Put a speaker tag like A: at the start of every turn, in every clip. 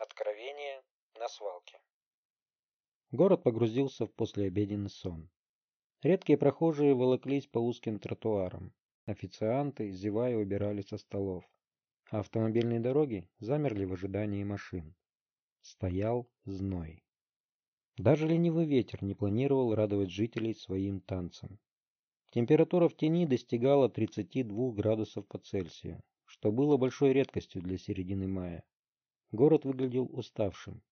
A: Откровение на свалке.
B: Город погрузился в послеобеденный сон. Редкие прохожие волоклись по узким тротуарам. Официанты, зевая, убирали со столов. А автомобильные дороги замерли в ожидании машин. Стоял зной. Даже ленивый ветер не планировал радовать жителей своим танцем. Температура в тени достигала 32 градусов по Цельсию, что было большой редкостью для середины мая. Город выглядел уставшим.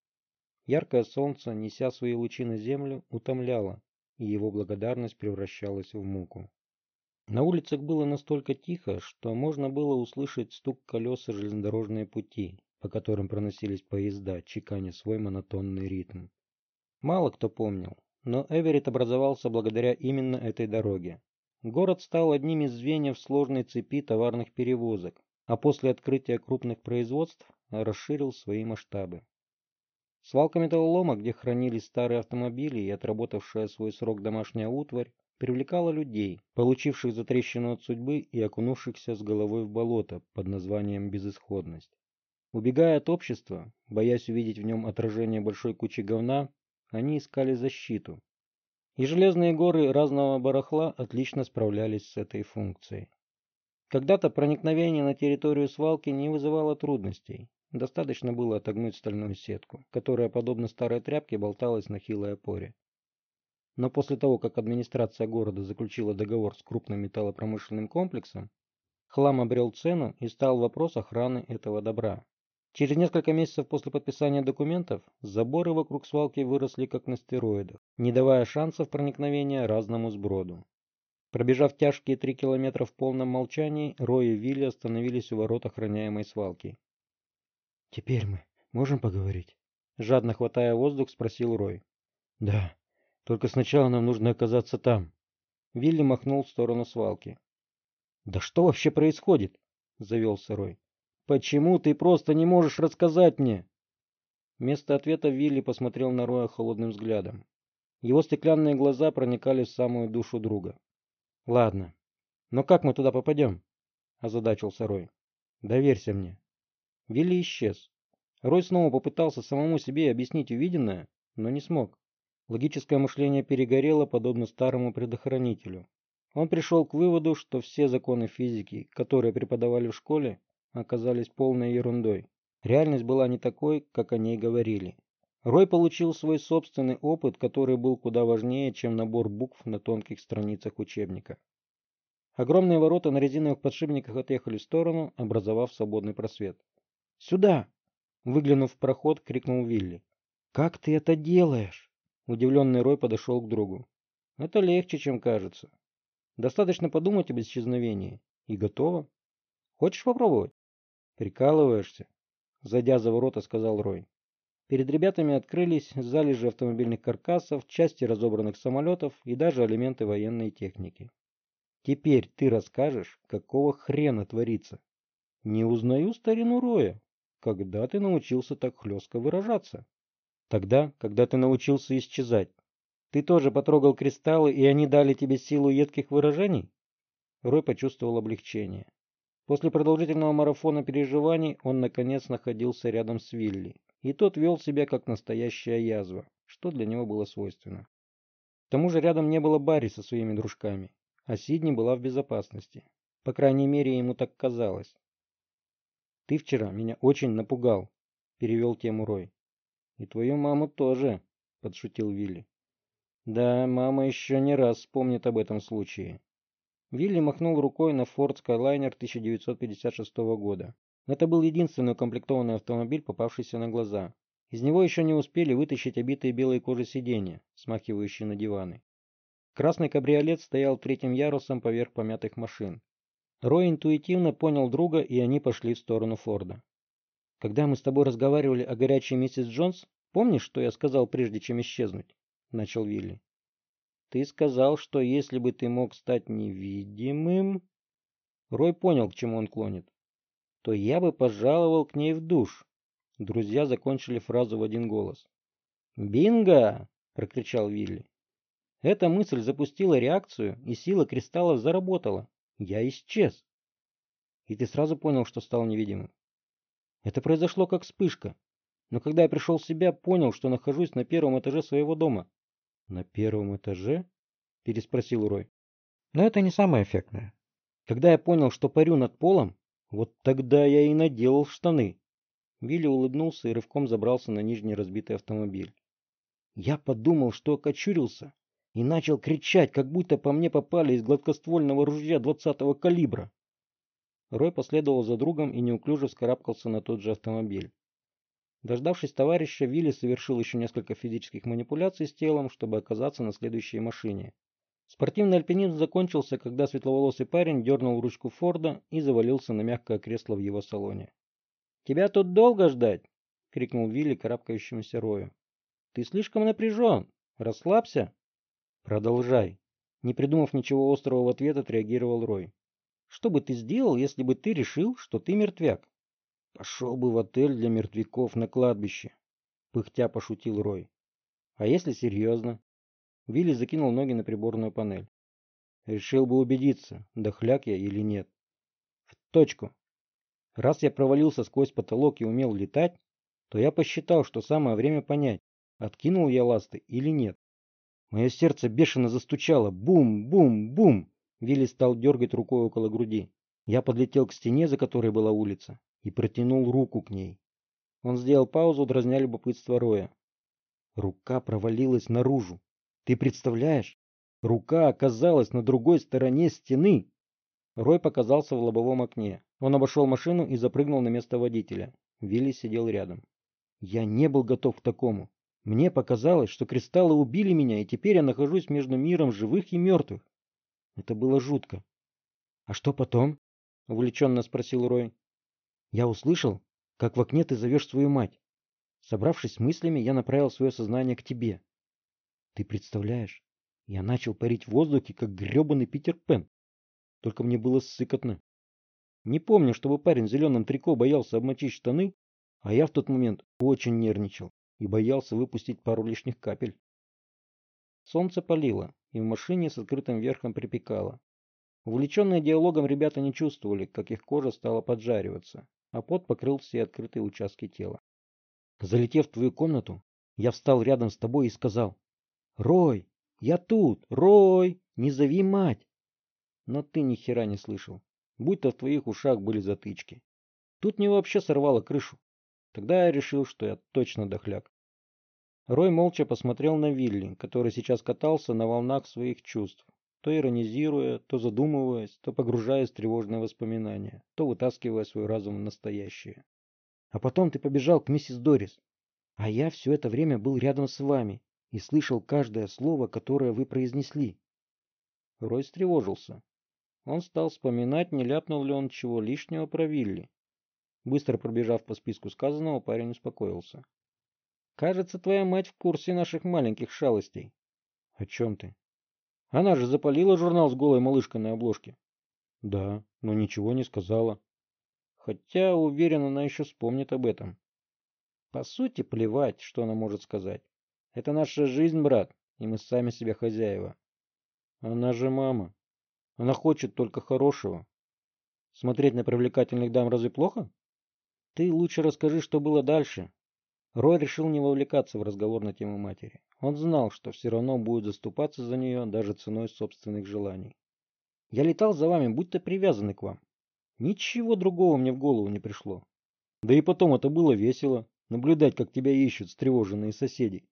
B: Яркое солнце, неся свои лучи на землю, утомляло, и его благодарность превращалась в муку. На улицах было настолько тихо, что можно было услышать стук колес и железнодорожные пути, по которым проносились поезда, чеканя свой монотонный ритм. Мало кто помнил, но Эверетт образовался благодаря именно этой дороге. Город стал одним из звеньев сложной цепи товарных перевозок, а после открытия крупных производств расширил свои масштабы. Свалка металлолома, где хранились старые автомобили и отработавшая свой срок домашняя утварь, привлекала людей, получивших затрещину от судьбы и окунувшихся с головой в болото под названием «безысходность». Убегая от общества, боясь увидеть в нем отражение большой кучи говна, они искали защиту. И железные горы разного барахла отлично справлялись с этой функцией. Когда-то проникновение на территорию свалки не вызывало трудностей. Достаточно было отогнуть стальную сетку, которая, подобно старой тряпке, болталась на хилой опоре. Но после того, как администрация города заключила договор с крупным металлопромышленным комплексом, хлам обрел цену и стал вопрос охраны этого добра. Через несколько месяцев после подписания документов заборы вокруг свалки выросли как на стероидах, не давая шансов проникновения разному сброду. Пробежав тяжкие три километра в полном молчании, Рой и Вилли остановились у ворот охраняемой свалки.
C: «Теперь мы можем поговорить?»
B: Жадно хватая воздух, спросил Рой.
C: «Да, только сначала нам нужно оказаться там».
B: Вилли махнул в сторону свалки. «Да что вообще происходит?» — завелся Рой. «Почему ты просто не можешь рассказать мне?» Вместо ответа Вилли посмотрел на Роя холодным взглядом. Его стеклянные глаза проникали в самую душу друга. «Ладно, но как мы туда попадем?» — озадачился Рой. «Доверься мне». Вилли исчез. Рой снова попытался самому себе объяснить увиденное, но не смог. Логическое мышление перегорело, подобно старому предохранителю. Он пришел к выводу, что все законы физики, которые преподавали в школе, оказались полной ерундой. Реальность была не такой, как о ней говорили. Рой получил свой собственный опыт, который был куда важнее, чем набор букв на тонких страницах учебника. Огромные ворота на резиновых подшипниках отъехали в сторону, образовав свободный просвет. «Сюда!» — выглянув в проход, крикнул Вилли. «Как ты это делаешь?» Удивленный Рой подошел к другу. «Это легче, чем кажется. Достаточно подумать об исчезновении. И готово. Хочешь попробовать?» «Прикалываешься?» Зайдя за ворота, сказал Рой. Перед ребятами открылись залежи автомобильных каркасов, части разобранных самолетов и даже элементы военной техники. «Теперь ты расскажешь, какого хрена творится?» «Не узнаю старину Роя», когда ты научился так хлестко выражаться? Тогда, когда ты научился исчезать. Ты тоже потрогал кристаллы, и они дали тебе силу едких выражений? Рой почувствовал облегчение. После продолжительного марафона переживаний он наконец находился рядом с Вилли, и тот вел себя как настоящая язва, что для него было свойственно. К тому же рядом не было Барри со своими дружками, а Сидни была в безопасности. По крайней мере, ему так казалось. «Ты вчера меня очень напугал», — перевел тему Рой. «И твою маму тоже», — подшутил Вилли. «Да, мама еще не раз вспомнит об этом случае». Вилли махнул рукой на Ford Skyliner 1956 года. Это был единственный укомплектованный автомобиль, попавшийся на глаза. Из него еще не успели вытащить обитые белой кожей сиденья, смахивающие на диваны. Красный кабриолет стоял третьим ярусом поверх помятых машин. Рой интуитивно понял друга, и они пошли в сторону Форда. «Когда мы с тобой разговаривали о горячей миссис Джонс, помнишь, что я сказал, прежде чем исчезнуть?» — начал Вилли. «Ты сказал, что если бы ты мог стать невидимым...» Рой понял, к чему он клонит. «То я бы пожаловал к ней в душ». Друзья закончили фразу в один голос. «Бинго!» — прокричал Вилли. Эта мысль запустила реакцию, и сила кристаллов заработала. Я исчез. И ты сразу понял, что стал невидимым. Это произошло как вспышка. Но когда я пришел в себя, понял, что нахожусь на первом этаже своего дома.
C: На первом этаже?
B: Переспросил Рой.
C: Но это не самое эффектное.
B: Когда я понял, что парю над полом, вот тогда я и наделал штаны. Вилли улыбнулся и рывком забрался на нижний разбитый автомобиль. Я подумал, что окочурился, и начал кричать, как будто по мне попали из гладкоствольного ружья двадцатого калибра. Рой последовал за другом и неуклюже вскарабкался на тот же автомобиль. Дождавшись товарища, Вилли совершил еще несколько физических манипуляций с телом, чтобы оказаться на следующей машине. Спортивный альпинизм закончился, когда светловолосый парень дернул ручку Форда и завалился на мягкое кресло в его салоне. «Тебя тут долго ждать?» — крикнул Вилли карабкающемуся Рою. «Ты слишком напряжен. Расслабься». «Продолжай». Не придумав ничего острого в ответ, отреагировал Рой. «Что бы ты сделал, если бы ты решил, что ты мертвяк?» «Пошел бы в отель для мертвяков на кладбище», — пыхтя пошутил Рой. «А если серьезно?» Вилли закинул ноги на приборную панель. «Решил бы убедиться, дохляк я или нет». «В точку. Раз я провалился сквозь потолок и умел летать, то я посчитал, что самое время понять, откинул я ласты или нет. Мое сердце бешено застучало. Бум-бум-бум! Вилли стал дергать рукой около груди. Я подлетел к стене, за которой была улица, и протянул руку к ней. Он сделал паузу, дразня любопытство Роя. Рука провалилась наружу. Ты представляешь? Рука оказалась на другой стороне стены. Рой показался в лобовом окне. Он обошел машину и запрыгнул на место водителя. Вилли сидел рядом. Я не был готов к такому. Мне показалось, что кристаллы убили меня, и теперь я нахожусь между миром живых и мертвых. Это было жутко. «А что потом?» — увлеченно спросил Рой. «Я услышал, как в окне ты зовешь свою мать. Собравшись с мыслями, я направил свое сознание к тебе. Ты представляешь, я начал парить в воздухе, как гребаный Питер Пен. Только мне было сыкотно. Не помню, чтобы парень в зеленом трико боялся обмочить штаны, а я в тот момент очень нервничал и боялся выпустить пару лишних капель. Солнце палило, и в машине с открытым верхом припекало. Увлеченные диалогом ребята не чувствовали, как их кожа стала поджариваться, а пот покрыл все открытые участки тела. Залетев в твою комнату, я встал рядом с тобой и сказал, «Рой, я тут! Рой, не зови мать!» Но ты ни хера не слышал будто в твоих ушах были затычки. Тут мне вообще сорвало крышу. Тогда я решил, что я точно дохляк. Рой молча посмотрел на Вилли, который сейчас катался на волнах своих чувств, то иронизируя, то задумываясь, то погружаясь в тревожные воспоминания, то вытаскивая свой разум в настоящее. А потом ты побежал к миссис Дорис, а я все это время был рядом с вами и слышал каждое слово, которое вы произнесли. Рой встревожился. Он стал вспоминать, не ляпнул ли он чего лишнего про Вилли. Быстро пробежав по списку сказанного, парень успокоился. «Кажется, твоя мать в курсе наших маленьких шалостей». «О чем ты?» «Она же запалила журнал с голой малышкой на обложке». «Да, но ничего не сказала». «Хотя, уверен, она еще вспомнит об этом». «По сути, плевать, что она может сказать. Это наша жизнь, брат, и мы сами себе хозяева». «Она же мама», она хочет только хорошего. Смотреть на привлекательных дам разве плохо? Ты лучше расскажи, что было дальше. Рой решил не вовлекаться в разговор на тему матери. Он знал, что все равно будет заступаться за нее даже ценой собственных желаний. Я летал за вами, будто привязанный к вам. Ничего другого мне в голову не пришло. Да и потом это было весело, наблюдать, как тебя ищут встревоженные соседи.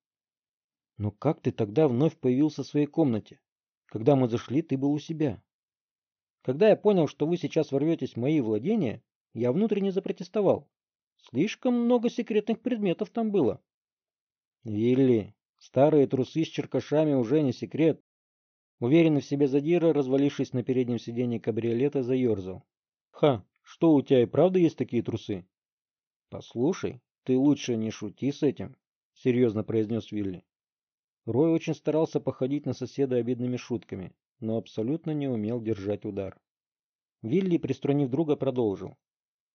B: Но как ты тогда вновь появился в своей комнате? Когда мы зашли, ты был у себя. Когда я понял, что вы сейчас ворветесь в мои владения, я внутренне запротестовал. Слишком много секретных предметов там было. Вилли, старые трусы с черкашами уже не секрет. Уверенный в себе задира, развалившись на переднем сиденье кабриолета, заерзал. Ха, что у тебя и правда есть такие трусы? Послушай, ты лучше не шути с этим, серьезно произнес Вилли. Рой очень старался походить на соседа обидными шутками, но абсолютно не умел держать удар. Вилли, приструнив друга, продолжил.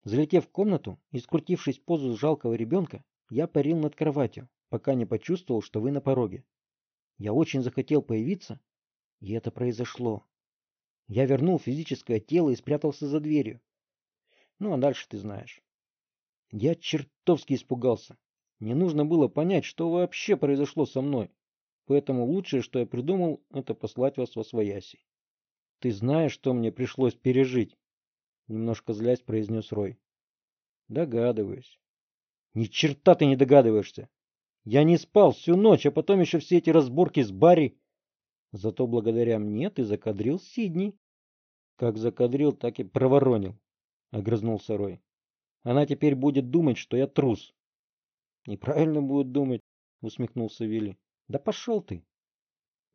B: Залетев в комнату и скрутившись в позу жалкого ребенка, я парил над кроватью, пока не почувствовал, что вы на пороге. Я очень захотел появиться, и это произошло. Я вернул физическое тело и спрятался за дверью. Ну, а дальше ты знаешь. Я чертовски испугался. Мне нужно было понять, что вообще произошло со мной. Поэтому лучшее, что я придумал, это послать вас во свояси. Ты знаешь, что мне пришлось пережить? Немножко злясь произнес Рой. Догадываюсь. Ни черта ты не догадываешься. Я не спал всю ночь, а потом еще все эти разборки с Барри. Зато благодаря мне ты закадрил Сидни. Как закадрил, так и проворонил, — огрызнулся Рой. Она теперь будет думать, что я трус. Неправильно будет думать, — усмехнулся Вилли. Да пошел ты.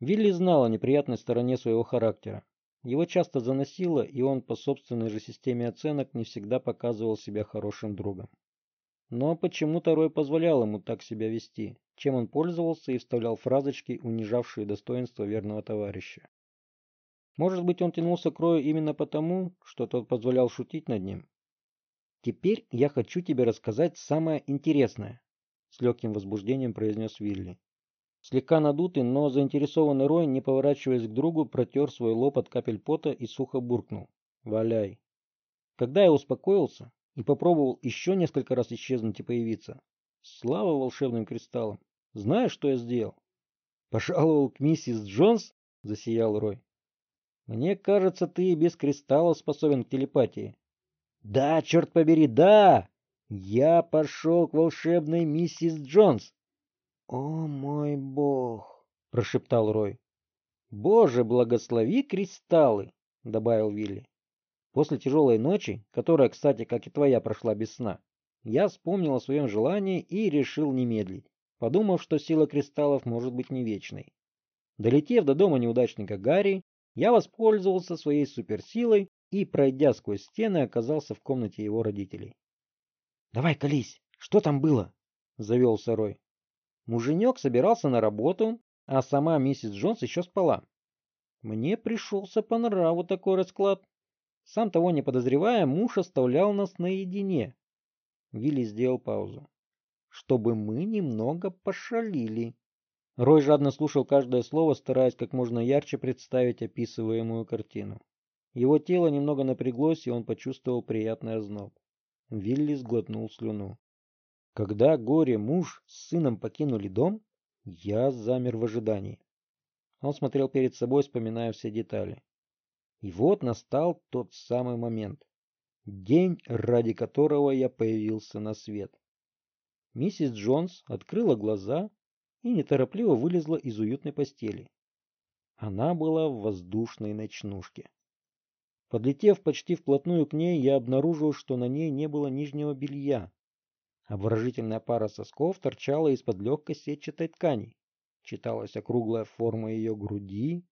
B: Вилли знал о неприятной стороне своего характера. Его часто заносило, и он по собственной же системе оценок не всегда показывал себя хорошим другом. Но почему-то Рой позволял ему так себя вести, чем он пользовался и вставлял фразочки, унижавшие достоинство верного товарища. Может быть, он тянулся к Рою именно потому, что тот позволял шутить над ним. «Теперь я хочу тебе рассказать самое интересное», — с легким возбуждением произнес Вилли. Слегка надутый, но заинтересованный Рой, не поворачиваясь к другу, протер свой лоб от капель пота и сухо буркнул. «Валяй». Когда я успокоился, и попробовал еще несколько раз исчезнуть и появиться. Слава волшебным кристаллам! Знаешь, что я сделал? Пожаловал к миссис Джонс? Засиял Рой. Мне кажется, ты и без кристаллов способен к телепатии. Да, черт побери, да! Я пошел к волшебной миссис Джонс. О мой бог! Прошептал Рой. Боже, благослови кристаллы! Добавил Вилли. После тяжелой ночи, которая, кстати, как и твоя, прошла без сна, я вспомнил о своем желании и решил не медлить, подумав, что сила кристаллов может быть не вечной. Долетев до дома неудачника Гарри, я воспользовался своей суперсилой и, пройдя сквозь стены, оказался в комнате его родителей. «Давай, колись! Что там было?» — завелся Рой. Муженек собирался на работу, а сама миссис Джонс еще спала. Мне пришелся по нраву такой расклад. Сам того не подозревая, муж оставлял нас наедине. Вилли сделал паузу. Чтобы мы немного пошалили. Рой жадно слушал каждое слово, стараясь как можно ярче представить описываемую картину. Его тело немного напряглось, и он почувствовал приятный озноб. Вилли сглотнул слюну. Когда горе-муж с сыном покинули дом, я замер в ожидании. Он смотрел перед собой, вспоминая все детали. И вот настал тот самый момент. День, ради которого я появился на свет. Миссис Джонс открыла глаза и неторопливо вылезла из уютной постели. Она была в воздушной ночнушке. Подлетев почти вплотную к ней, я обнаружил, что на ней не было нижнего белья. Обворожительная пара сосков торчала из-под легкой сетчатой ткани. Читалась округлая форма ее груди.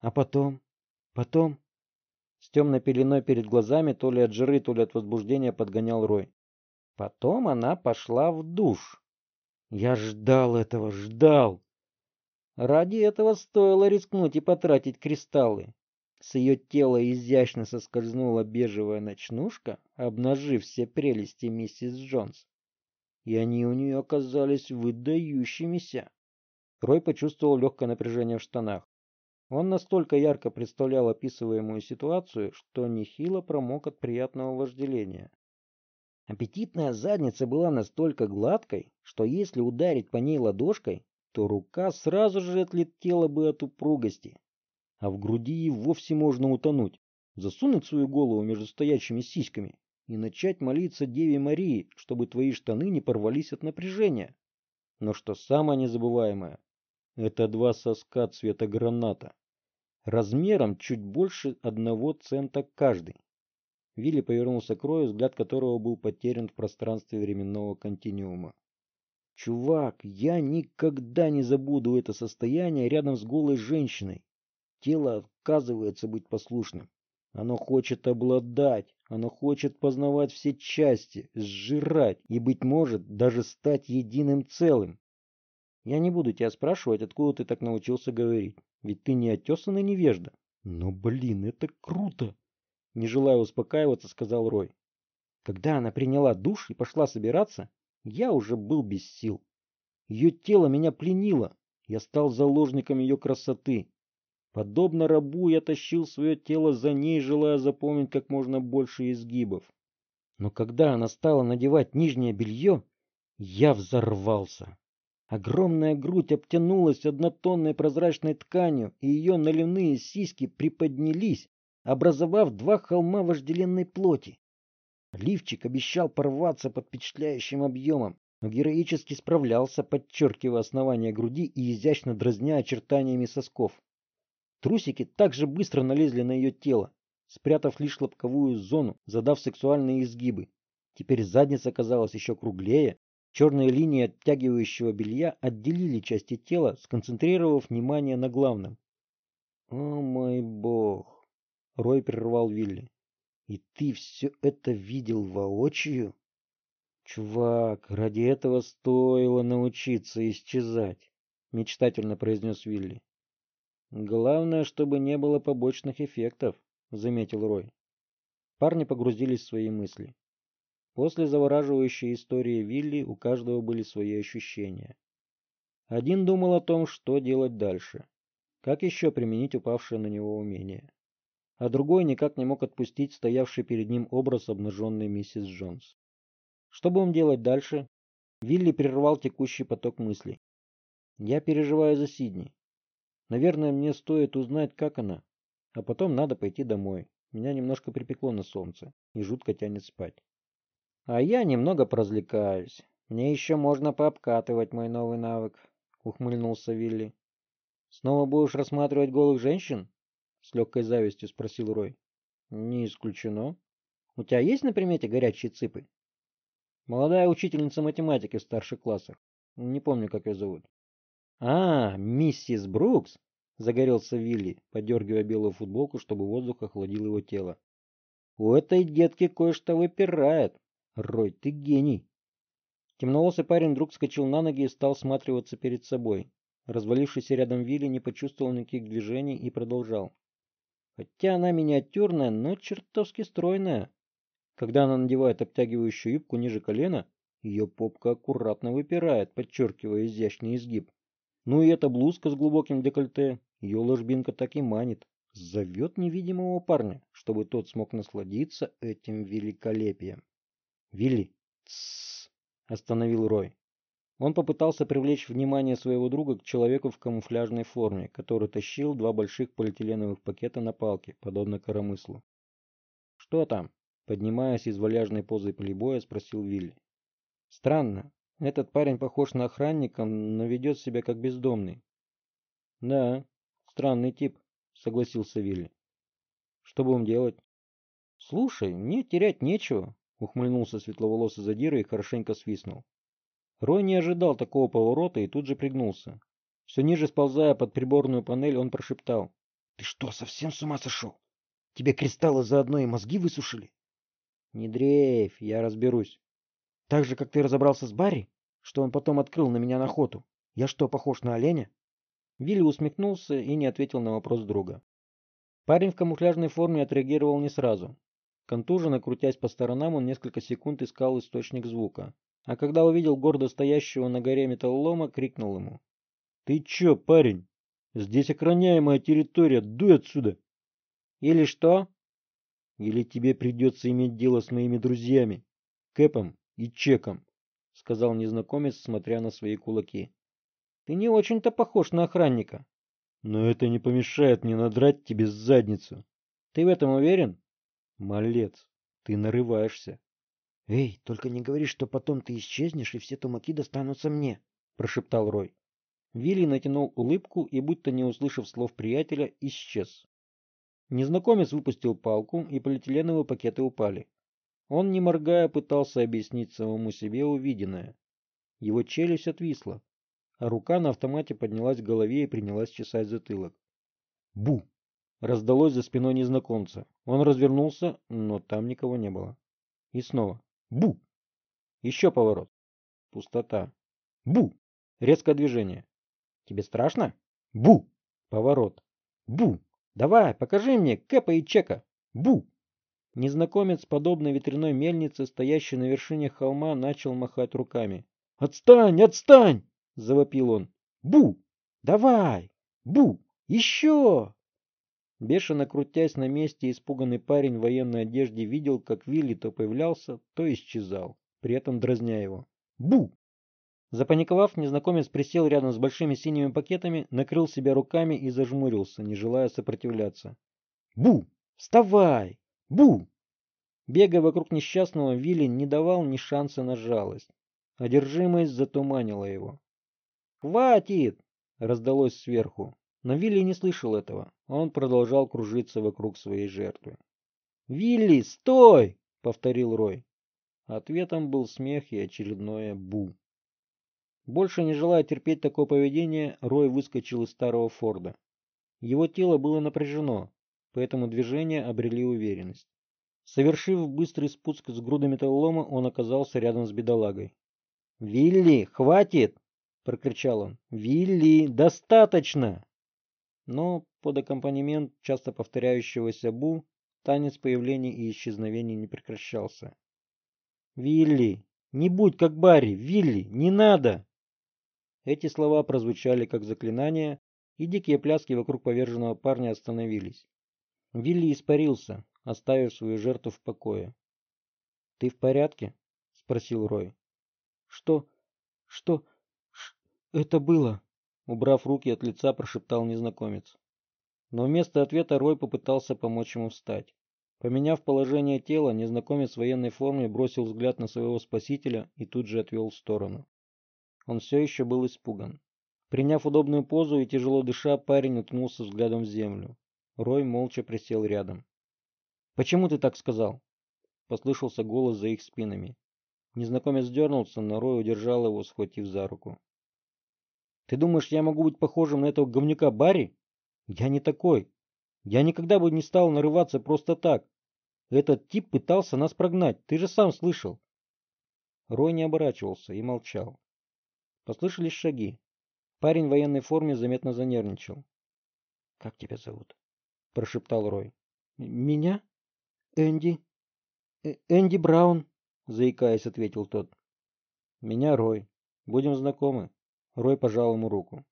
B: А потом Потом... С темной пеленой перед глазами то ли от жиры, то ли от возбуждения подгонял Рой. Потом она пошла в душ. Я ждал этого, ждал. Ради этого стоило рискнуть и потратить кристаллы. С ее тела изящно соскользнула бежевая ночнушка, обнажив все прелести миссис Джонс. И они у нее оказались выдающимися. Рой почувствовал легкое напряжение в штанах. Он настолько ярко представлял описываемую ситуацию, что нехило промок от приятного вожделения. Аппетитная задница была настолько гладкой, что если ударить по ней ладошкой, то рука сразу же отлетела бы от упругости. А в груди и вовсе можно утонуть, засунуть свою голову между стоящими сиськами и начать молиться Деве Марии, чтобы твои штаны не порвались от напряжения. Но что самое незабываемое, это два соска цвета граната размером чуть больше одного цента каждый. Вилли повернулся к Рою, взгляд которого был потерян в пространстве временного континуума. «Чувак, я никогда не забуду это состояние рядом с голой женщиной. Тело отказывается быть послушным. Оно хочет обладать, оно хочет познавать все части, сжирать и, быть может, даже стать единым целым. Я не буду тебя спрашивать, откуда ты так научился говорить. Ведь ты не отесанный невежда. Но, блин, это круто! Не желая успокаиваться, сказал Рой. Когда она приняла душ и пошла собираться, я уже был без сил. Ее тело меня пленило. Я стал заложником ее красоты. Подобно рабу я тащил свое тело за ней, желая запомнить как можно больше изгибов. Но когда она стала надевать нижнее белье, Я взорвался. Огромная грудь обтянулась однотонной прозрачной тканью, и ее наливные сиськи приподнялись, образовав два холма вожделенной плоти. Лифчик обещал порваться под впечатляющим объемом, но героически справлялся, подчеркивая основание груди и изящно дразня очертаниями сосков. Трусики также быстро налезли на ее тело, спрятав лишь лобковую зону, задав сексуальные изгибы. Теперь задница казалась еще круглее, черные линии оттягивающего белья отделили части тела, сконцентрировав внимание на главном. «О мой бог!» — Рой прервал Вилли. «И ты все это видел воочию?» «Чувак, ради этого стоило научиться исчезать», — мечтательно произнес Вилли. «Главное, чтобы не было побочных эффектов», — заметил Рой. Парни погрузились в свои мысли. После завораживающей истории Вилли у каждого были свои ощущения. Один думал о том, что делать дальше, как еще применить упавшее на него умение. А другой никак не мог отпустить стоявший перед ним образ обнаженной миссис Джонс. Что будем делать дальше? Вилли прервал текущий поток мыслей. Я переживаю за Сидни. Наверное, мне стоит узнать, как она. А потом надо пойти домой. Меня немножко припекло на солнце и жутко тянет спать. А я немного поразвлекаюсь. Мне еще можно пообкатывать мой новый навык, ухмыльнулся Вилли. Снова будешь рассматривать голых женщин? С легкой завистью спросил Рой. Не исключено. У тебя есть на примете горячие цыпы? Молодая учительница математики в старших классах. Не помню, как ее зовут. А, миссис Брукс, загорелся Вилли, подергивая белую футболку, чтобы воздух охладил его тело. У этой детки кое-что выпирает. Рой, ты гений. Темноволосый парень вдруг вскочил на ноги и стал сматриваться перед собой. Развалившийся рядом Вилли не почувствовал никаких движений и продолжал. Хотя она миниатюрная, но чертовски стройная. Когда она надевает обтягивающую юбку ниже колена, ее попка аккуратно выпирает, подчеркивая изящный изгиб. Ну и эта блузка с глубоким декольте, ее ложбинка так и манит. Зовет невидимого парня, чтобы тот смог насладиться этим великолепием. «Вилли!» «Тссс!» — остановил Рой. Он попытался привлечь внимание своего друга к человеку в камуфляжной форме, который тащил два больших полиэтиленовых пакета на палке, подобно коромыслу. «Что там?» — поднимаясь из валяжной позы плейбоя, спросил Вилли. «Странно. Этот парень похож на охранника, но ведет себя как бездомный». «Да, странный тип», — согласился Вилли. «Что будем делать?» «Слушай, мне терять нечего ухмыльнулся светловолосый задира и хорошенько свистнул. Рой не ожидал такого поворота и тут же пригнулся. Все ниже сползая под приборную панель, он прошептал. — Ты что, совсем с ума сошел? Тебе кристаллы заодно и мозги высушили? — Не дрейф, я разберусь. — Так же, как ты разобрался с Барри, что он потом открыл на меня на охоту. Я что, похож на оленя? Вилли усмехнулся и не ответил на вопрос друга. Парень в камуфляжной форме отреагировал не сразу. Контуженно крутясь по сторонам, он несколько секунд искал источник звука. А когда увидел гордо стоящего на горе металлолома, крикнул ему. «Ты чё, парень? Здесь охраняемая территория, дуй отсюда!» «Или что?» «Или тебе придется иметь дело с моими друзьями, Кэпом и Чеком», — сказал незнакомец, смотря на свои кулаки. «Ты не очень-то похож на охранника». «Но это не помешает мне надрать тебе задницу». «Ты в этом уверен?» Малец, ты нарываешься. Эй, только не говори, что потом ты исчезнешь, и все тумаки достанутся мне, прошептал Рой. Вилли натянул улыбку и, будто не услышав слов приятеля, исчез. Незнакомец выпустил палку, и полиэтиленовые пакеты упали. Он, не моргая, пытался объяснить самому себе увиденное. Его челюсть отвисла, а рука на автомате поднялась к голове и принялась чесать затылок. «Бу!» Раздалось за спиной незнакомца. Он развернулся, но там никого не было. И снова. Бу! Еще поворот. Пустота. Бу! Резкое движение. Тебе страшно? Бу! Поворот. Бу! Давай, покажи мне Кэпа и Чека. Бу! Незнакомец, подобно ветряной мельнице, стоящей на вершине холма, начал махать руками. «Отстань! Отстань!» — завопил он. «Бу! Давай! Бу! Еще!» Бешено крутясь на месте, испуганный парень в военной одежде видел, как Вилли то появлялся, то исчезал, при этом дразня его. «Бу! Запаниковав, незнакомец присел рядом с большими синими пакетами, накрыл себя руками и зажмурился, не желая сопротивляться. «Бу! Вставай! Бу!» Бегая вокруг несчастного, Вилли не давал ни шанса на жалость. Одержимость затуманила его. «Хватит!» — раздалось сверху. Но Вилли не слышал этого. Он продолжал кружиться вокруг своей жертвы. «Вилли, стой!» — повторил Рой. Ответом был смех и очередное «бу». Больше не желая терпеть такое поведение, Рой выскочил из старого Форда. Его тело было напряжено, поэтому движения обрели уверенность. Совершив быстрый спуск с груды металлолома, он оказался рядом с бедолагой. «Вилли, хватит!» — прокричал он. «Вилли, достаточно!» Но под аккомпанемент часто повторяющегося «бу» танец появлений и исчезновений не прекращался. «Вилли, не будь как Барри! Вилли, не надо!» Эти слова прозвучали как заклинание, и дикие пляски вокруг поверженного парня остановились. Вилли испарился, оставив свою жертву в покое. «Ты в порядке?» — спросил Рой. «Что? Что? Ш... это было?» Убрав руки от лица, прошептал незнакомец. Но вместо ответа Рой попытался помочь ему встать. Поменяв положение тела, незнакомец в военной форме бросил взгляд на своего спасителя и тут же отвел в сторону. Он все еще был испуган. Приняв удобную позу и тяжело дыша, парень уткнулся взглядом в землю. Рой молча присел рядом. «Почему ты так сказал?» Послышался голос за их спинами. Незнакомец дернулся, но Рой удержал его, схватив за руку. «Ты думаешь, я могу быть похожим на этого говнюка Барри? Я не такой. Я никогда бы не стал нарываться просто так. Этот тип пытался нас прогнать, ты же сам слышал». Рой не оборачивался и молчал. Послышались шаги. Парень в военной форме заметно занервничал. «Как тебя зовут?» – прошептал Рой. «Меня? Энди. Э Энди Браун», – заикаясь, ответил тот. «Меня Рой. Будем знакомы». Рой пожал ему руку.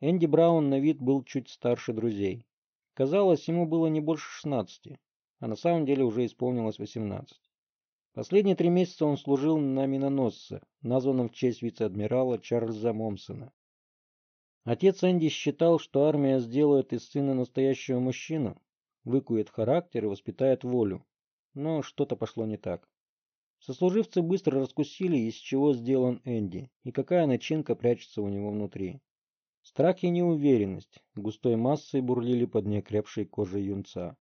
B: Энди Браун на вид был чуть старше друзей. Казалось, ему было не больше шестнадцати, а на самом деле уже исполнилось восемнадцать. Последние три месяца он служил на миноносце, названном в честь вице-адмирала Чарльза Момсона. Отец Энди считал, что армия сделает из сына настоящего мужчину, выкует характер и воспитает волю. Но что-то пошло не так. Сослуживцы быстро раскусили, из чего сделан Энди, и какая начинка прячется у него внутри. Страх и неуверенность густой массой бурлили под неокрепшей кожей юнца.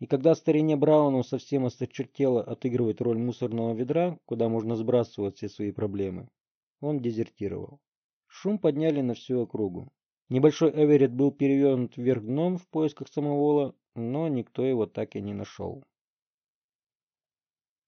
B: И когда старине Брауну совсем осточертело отыгрывать роль мусорного ведра, куда можно сбрасывать все свои проблемы, он дезертировал. Шум подняли на всю округу. Небольшой Эверетт был перевернут вверх дном в поисках самовола, но никто его так и не нашел.